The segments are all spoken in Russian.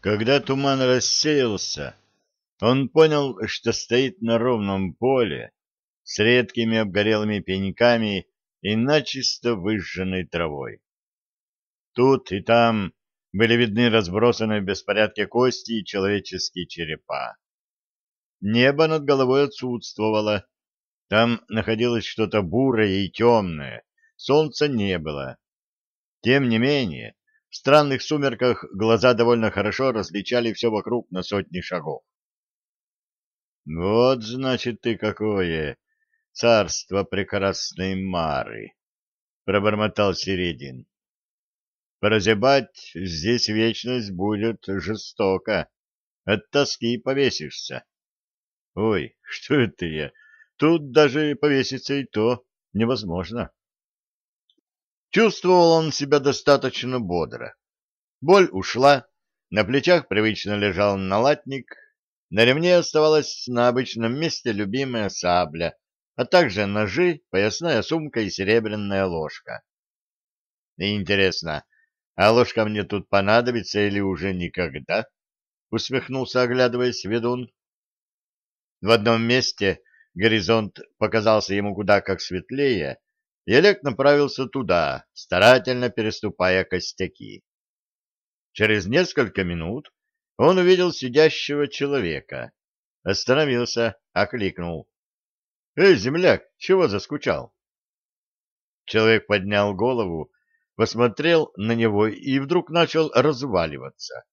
Когда туман рассеялся, он понял, что стоит на ровном поле с редкими обгорелыми пеньками и начисто выжженной травой. Тут и там были видны разбросанные в беспорядке кости и человеческие черепа. Небо над головой отсутствовало. Там находилось что-то бурое и темное. Солнца не было. Тем не менее, в странных сумерках глаза довольно хорошо различали все вокруг на сотни шагов. «Вот, значит, ты какое! Царство прекрасной Мары!» — пробормотал Середин. «Прозябать здесь вечность будет жестоко. От тоски повесишься. Ой, что это я? Тут даже повеситься и то невозможно». Чувствовал он себя достаточно бодро. Боль ушла, на плечах привычно лежал налатник, на ремне оставалась на обычном месте любимая сабля, а также ножи, поясная сумка и серебряная ложка. Интересно, а ложка мне тут понадобится или уже никогда? Усмехнулся, оглядываясь ведун. В одном месте горизонт показался ему куда как светлее, и направился туда, старательно переступая костяки. Через несколько минут он увидел сидящего человека. Остановился, окликнул. — Эй, земляк, чего заскучал? Человек поднял голову, посмотрел на него и вдруг начал разваливаться.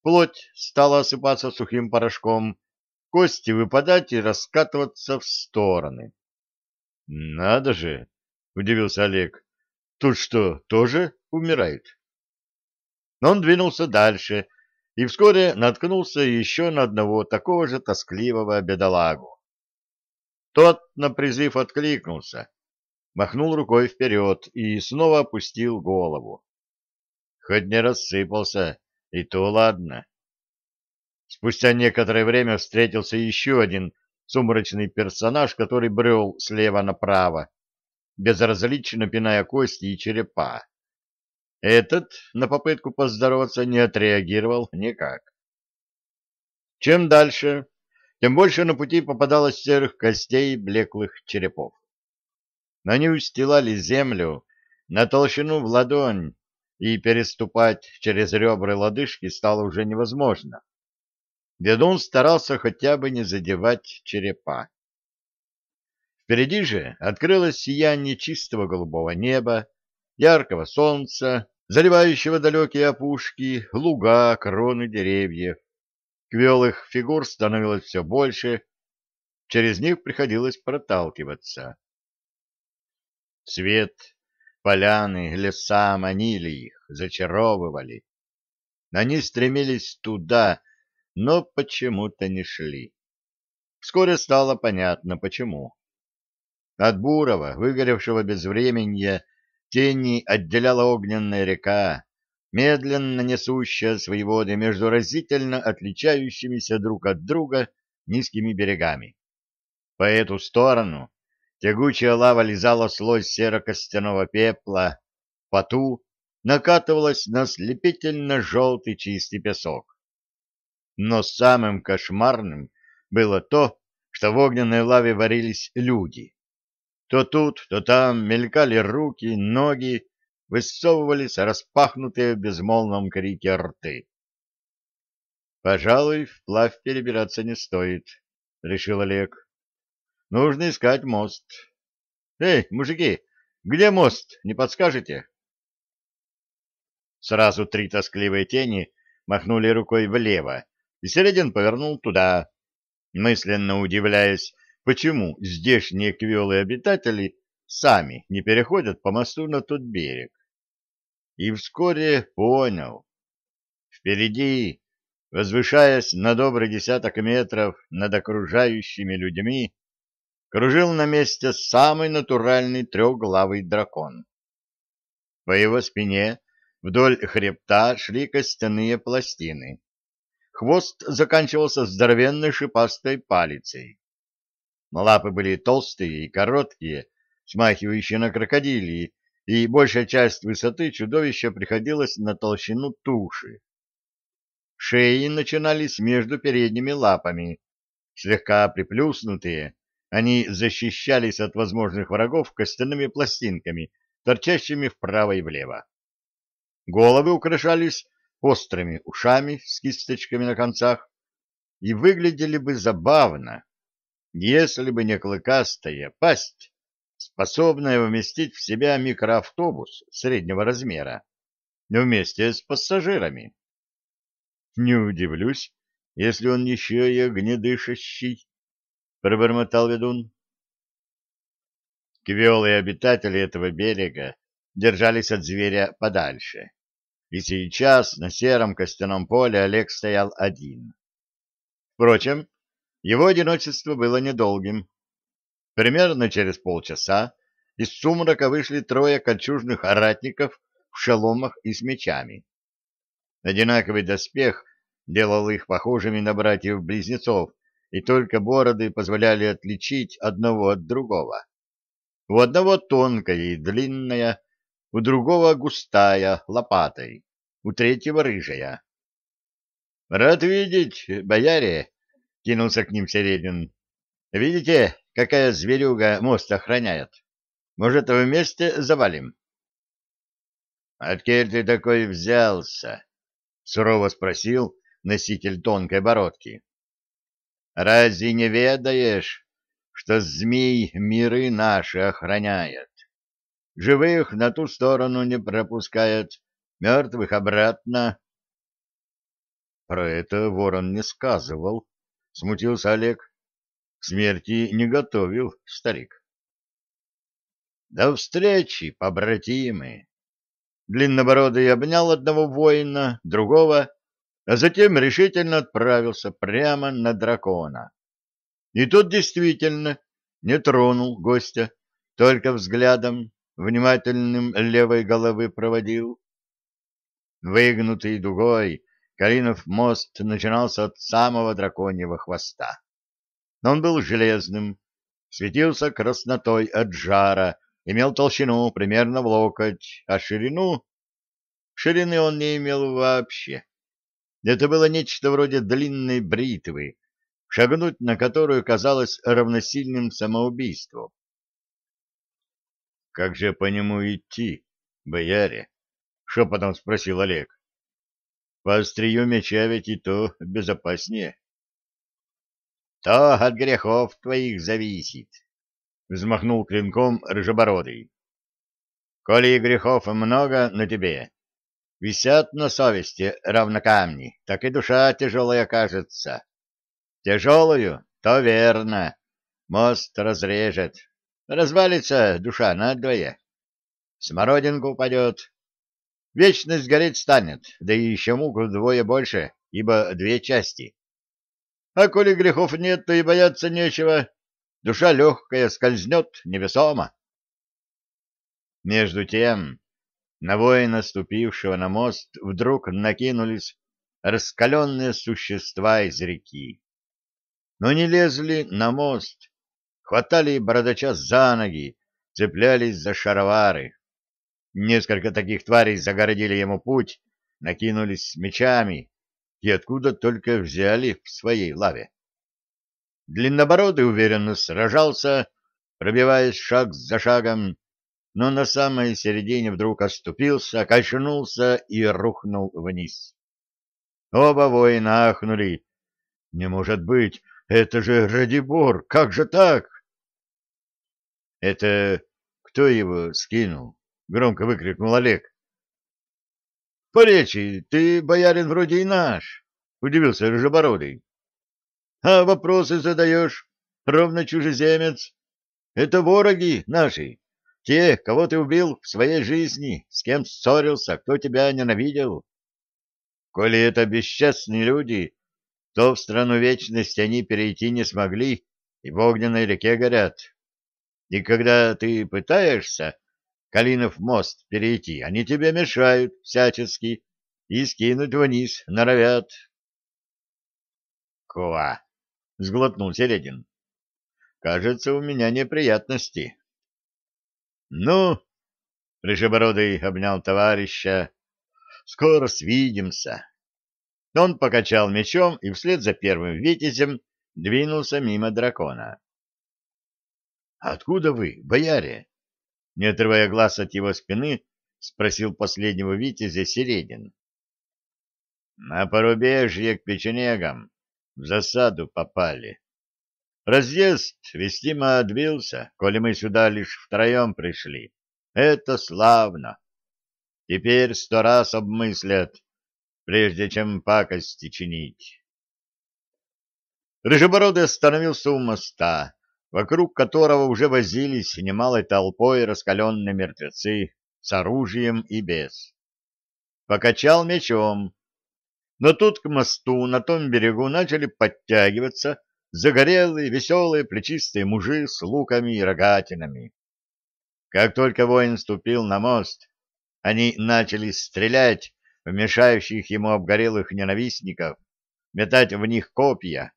Плоть стала осыпаться сухим порошком, кости выпадать и раскатываться в стороны. — Надо же! — удивился Олег. — Тут что, тоже умирает? Но он двинулся дальше и вскоре наткнулся еще на одного такого же тоскливого бедолагу. Тот на призыв откликнулся, махнул рукой вперед и снова опустил голову. Хоть не рассыпался, и то ладно. Спустя некоторое время встретился еще один сумрачный персонаж, который брел слева направо, безразлично пиная кости и черепа. Этот на попытку поздороваться не отреагировал никак. Чем дальше, тем больше на пути попадалось серых костей блеклых черепов. Они устилали землю на толщину в ладонь, и переступать через ребра лодыжки стало уже невозможно. Ведун старался хотя бы не задевать черепа. Впереди же открылось сияние чистого голубого неба, яркого солнца, заливающего далекие опушки, луга, кроны деревьев. Квелых фигур становилось все больше, через них приходилось проталкиваться. Свет, поляны, леса манили их, зачаровывали. Они стремились туда, но почему-то не шли. Вскоре стало понятно, почему. От бурого, выгоревшего без времени, тени отделяла огненная река, медленно несущая свои воды между разительно отличающимися друг от друга низкими берегами. По эту сторону тягучая лава лизала слой серо-костяного пепла, по ту накатывалась на слепительно-желтый чистый песок. Но самым кошмарным было то, что в огненной лаве варились люди. То тут, то там мелькали руки, ноги, высовывались распахнутые в безмолвном крике рты. «Пожалуй, вплавь перебираться не стоит», — решил Олег. «Нужно искать мост. Эй, мужики, где мост, не подскажете?» Сразу три тоскливые тени махнули рукой влево, и Середин повернул туда, мысленно удивляясь, почему здешние квелые обитатели сами не переходят по мосту на тот берег. И вскоре понял. Впереди, возвышаясь на добрый десяток метров над окружающими людьми, кружил на месте самый натуральный трехглавый дракон. По его спине вдоль хребта шли костяные пластины. Хвост заканчивался здоровенной шипастой палицей. Лапы были толстые и короткие, смахивающие на крокодилии, и большая часть высоты чудовища приходилась на толщину туши. шеи начинались между передними лапами. Слегка приплюснутые, они защищались от возможных врагов костяными пластинками, торчащими вправо и влево. Головы украшались острыми ушами с кисточками на концах и выглядели бы забавно, если бы не клыкастая пасть, способная вместить в себя микроавтобус среднего размера, вместе с пассажирами. Не удивлюсь, если он еще и огнедышащий, — пробормотал ведун. Квелые обитатели этого берега держались от зверя подальше, и сейчас на сером костяном поле Олег стоял один. Впрочем, его одиночество было недолгим. Примерно через полчаса из сумрака вышли трое кольчужных ратников в шеломах и с мечами. Одинаковый доспех делал их похожими на братьев-близнецов, и только бороды позволяли отличить одного от другого. У одного тонкая и длинная, у другого густая, лопатой, у третьего рыжая. — Рад видеть, бояре! — кинулся к ним Середин. — Видите, какая зверюга мост охраняет? Может, вместе завалим? — Откель ты такой взялся? — сурово спросил носитель тонкой бородки. — Разве не ведаешь, что змей миры наши охраняет? Живых на ту сторону не пропускает, мертвых обратно. Про это ворон не сказывал, смутился Олег. К смерти не готовил старик. До встречи, побратимы! Длиннобородый обнял одного воина, другого, а затем решительно отправился прямо на дракона. И тот действительно не тронул гостя, только взглядом внимательным левой головы проводил. Выгнутый дугой, Калинов мост начинался от самого драконьего хвоста. Он был железным, светился краснотой от жара, имел толщину примерно в локоть, а ширину... Ширины он не имел вообще. Это было нечто вроде длинной бритвы, шагнуть на которую казалось равносильным самоубийству. — Как же по нему идти, бояре? — шепотом спросил Олег. — По острию меча ведь и то безопаснее. — То от грехов твоих зависит, — взмахнул клинком рыжебородый. — Коли грехов много на тебе, висят на совести равно камни, так и душа тяжелая кажется. Тяжелую, то верно, мост разрежет, Развалится душа надвое. Смородинку упадет. Вечность гореть станет, да и еще мук вдвое больше, ибо две части. А коли грехов нет, то и бояться нечего. Душа легкая скользнет невесомо. Между тем, на воина, ступившего на мост, вдруг накинулись раскаленные существа из реки. Но не лезли на мост, хватали бородача за ноги, цеплялись за шаровары. Несколько таких тварей загородили ему путь, накинулись с мечами и откуда только взяли в своей лаве. Длиннобородый уверенно сражался, пробиваясь шаг за шагом, но на самой середине вдруг оступился, качнулся и рухнул вниз. Оба воина ахнули. «Не может быть! Это же Радибор! Как же так?» — Это кто его скинул? — громко выкрикнул Олег. — Поречи, ты, боярин, вроде и наш, — удивился Рыжебородый. — А вопросы задаешь, ровно чужеземец. Это вороги наши, те, кого ты убил в своей жизни, с кем ссорился, кто тебя ненавидел. Коли это бесчестные люди, то в страну вечности они перейти не смогли и в огненной реке горят. И когда ты пытаешься Калинов мост перейти, они тебе мешают всячески и скинуть вниз норовят. — Ква! — сглотнул Середин. — Кажется, у меня неприятности. — Ну, — Рыжебородый обнял товарища, — скоро свидимся. Он покачал мечом и вслед за первым витязем двинулся мимо дракона. — Откуда вы, бояре? Не отрывая глаз от его спины, спросил последнего витязя Середин. — На порубежье к печенегам в засаду попали. Разъезд вестимо отбился, коли мы сюда лишь втроем пришли. Это славно. Теперь сто раз обмыслят, прежде чем пакости чинить. Рыжебородый остановился у моста, вокруг которого уже возились немалой толпой раскаленные мертвецы с оружием и без. Покачал мечом, но тут к мосту на том берегу начали подтягиваться загорелые, веселые, плечистые мужи с луками и рогатинами. Как только воин ступил на мост, они начали стрелять в мешающих ему обгорелых ненавистников, метать в них копья.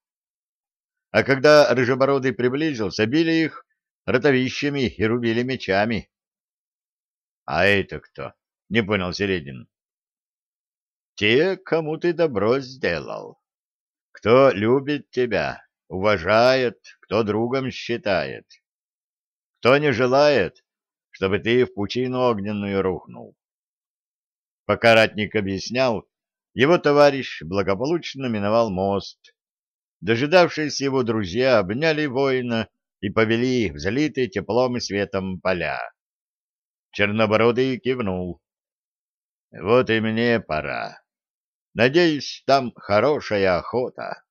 А когда Рыжебородый приблизился, били их ротовищами и рубили мечами. — А это кто? — не понял Середин. — Те, кому ты добро сделал. Кто любит тебя, уважает, кто другом считает. Кто не желает, чтобы ты в пучину огненную рухнул. Пока ратник объяснял, его товарищ благополучно миновал мост. Дожидавшиеся его друзья обняли воина и повели в залитые теплом и светом поля. Чернобородый кивнул. — Вот и мне пора. Надеюсь, там хорошая охота.